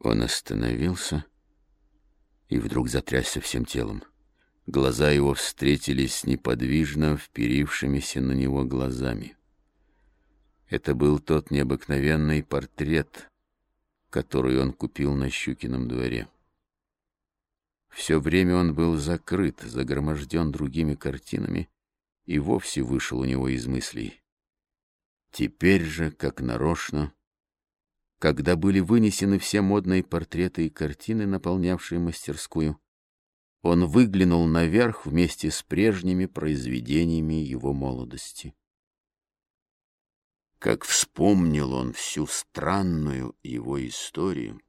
Он остановился и вдруг затрясся всем телом. Глаза его встретились с неподвижно вперившимися на него глазами. Это был тот необыкновенный портрет, который он купил на Щукином дворе. Все время он был закрыт, загроможден другими картинами и вовсе вышел у него из мыслей. Теперь же, как нарочно, когда были вынесены все модные портреты и картины, наполнявшие мастерскую, он выглянул наверх вместе с прежними произведениями его молодости. Как вспомнил он всю странную его историю,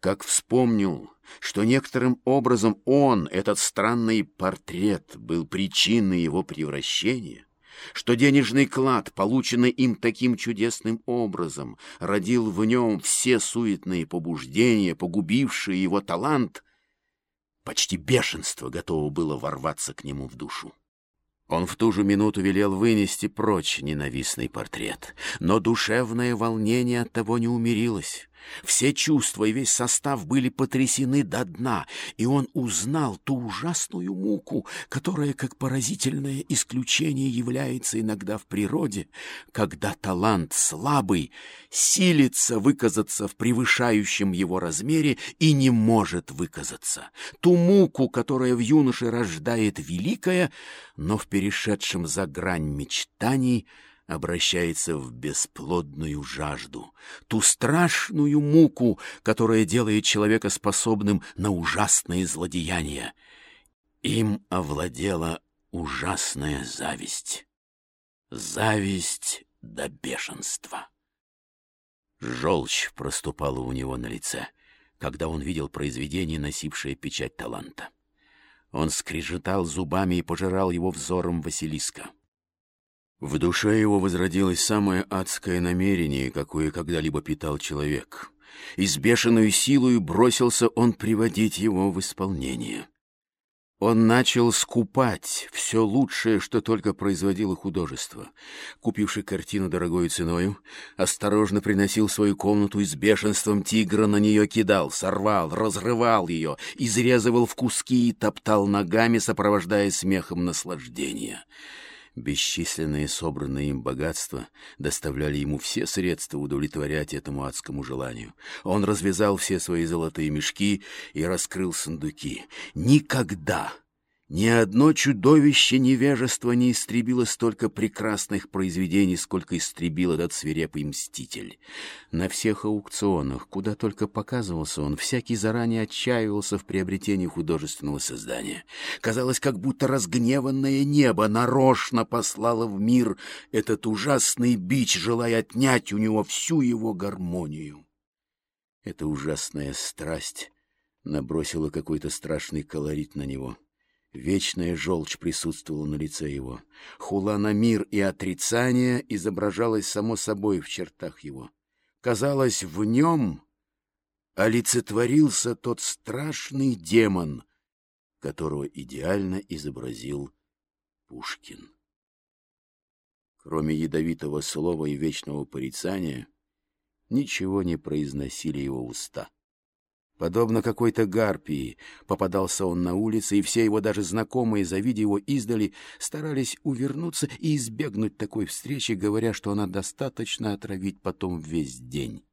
как вспомнил, что некоторым образом он, этот странный портрет, был причиной его превращения, что денежный клад, полученный им таким чудесным образом, родил в нем все суетные побуждения, погубившие его талант, почти бешенство готово было ворваться к нему в душу. Он в ту же минуту велел вынести прочь ненавистный портрет, но душевное волнение от того не умерилось. Все чувства и весь состав были потрясены до дна, и он узнал ту ужасную муку, которая, как поразительное исключение, является иногда в природе, когда талант слабый силится выказаться в превышающем его размере и не может выказаться. Ту муку, которая в юноше рождает великое, но в перешедшем за грань мечтаний — обращается в бесплодную жажду, ту страшную муку, которая делает человека способным на ужасные злодеяния. Им овладела ужасная зависть. Зависть до бешенства. Желчь проступала у него на лице, когда он видел произведение, носившее печать таланта. Он скрежетал зубами и пожирал его взором Василиска. В душе его возродилось самое адское намерение, какое когда-либо питал человек. И с бешеной силой бросился он приводить его в исполнение. Он начал скупать все лучшее, что только производило художество. Купивший картину дорогой ценою, осторожно приносил свою комнату и с бешенством тигра на нее кидал, сорвал, разрывал ее, изрезывал в куски и топтал ногами, сопровождая смехом наслаждения. Бесчисленные собранные им богатства доставляли ему все средства удовлетворять этому адскому желанию. Он развязал все свои золотые мешки и раскрыл сундуки. Никогда ни одно чудовище невежества не истребило столько прекрасных произведений, сколько истребил этот свирепый мститель. На всех аукционах, куда только показывался он, всякий заранее отчаивался в приобретении художественного создания. Казалось, как будто разгневанное небо нарочно послало в мир этот ужасный бич, желая отнять у него всю его гармонию. Эта ужасная страсть набросила какой-то страшный колорит на него — Вечная желчь присутствовала на лице его. Хула на мир и отрицание изображалась само собой в чертах его. Казалось, в нем олицетворился тот страшный демон, которого идеально изобразил Пушкин. Кроме ядовитого слова и вечного порицания, ничего не произносили его уста. Подобно какой-то гарпии, попадался он на улице, и все его даже знакомые, завидя его издали, старались увернуться и избегнуть такой встречи, говоря, что она достаточно отравить потом весь день.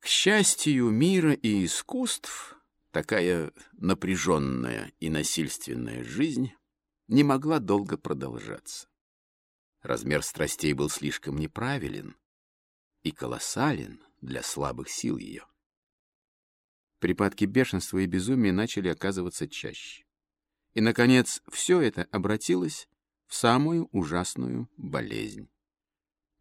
К счастью мира и искусств, такая напряженная и насильственная жизнь не могла долго продолжаться. Размер страстей был слишком неправилен и колоссален для слабых сил ее. Припадки бешенства и безумия начали оказываться чаще. И, наконец, все это обратилось в самую ужасную болезнь.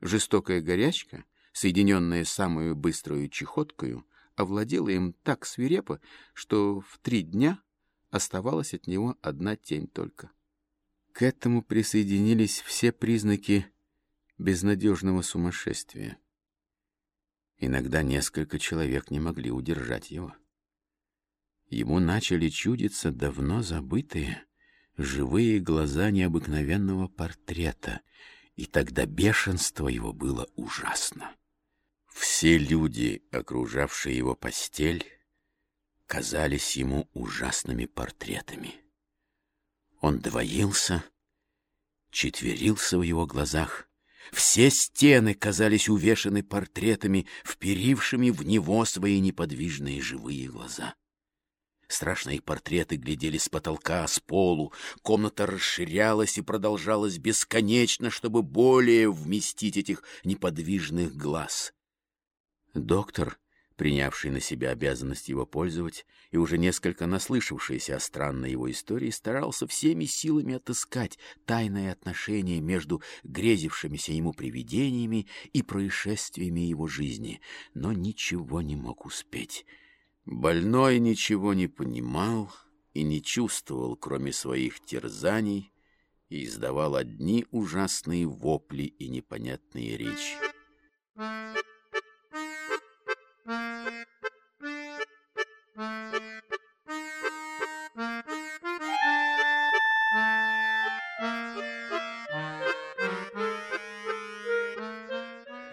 Жестокая горячка, соединенная с самую быструю чехоткою, овладела им так свирепо, что в три дня оставалась от него одна тень только. К этому присоединились все признаки безнадежного сумасшествия. Иногда несколько человек не могли удержать его. Ему начали чудиться давно забытые, живые глаза необыкновенного портрета, и тогда бешенство его было ужасно. Все люди, окружавшие его постель, казались ему ужасными портретами. Он двоился, четверился в его глазах. Все стены казались увешаны портретами, вперившими в него свои неподвижные живые глаза. Страшные портреты глядели с потолка, с полу. Комната расширялась и продолжалась бесконечно, чтобы более вместить этих неподвижных глаз. Доктор принявший на себя обязанность его пользовать и уже несколько наслышавшийся о странной его истории, старался всеми силами отыскать тайное отношение между грезившимися ему привидениями и происшествиями его жизни, но ничего не мог успеть. Больной ничего не понимал и не чувствовал, кроме своих терзаний, и издавал одни ужасные вопли и непонятные речи.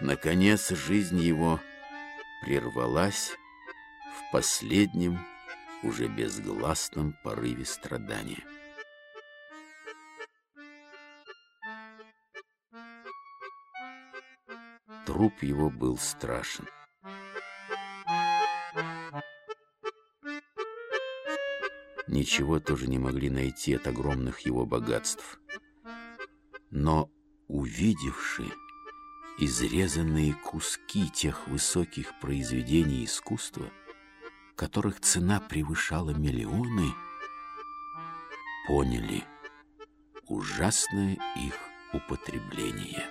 Наконец жизнь его прервалась в последнем, уже безгласном порыве страдания. Труп его был страшен. Ничего тоже не могли найти от огромных его богатств. Но увидевший изрезанные куски тех высоких произведений искусства, которых цена превышала миллионы, поняли ужасное их употребление.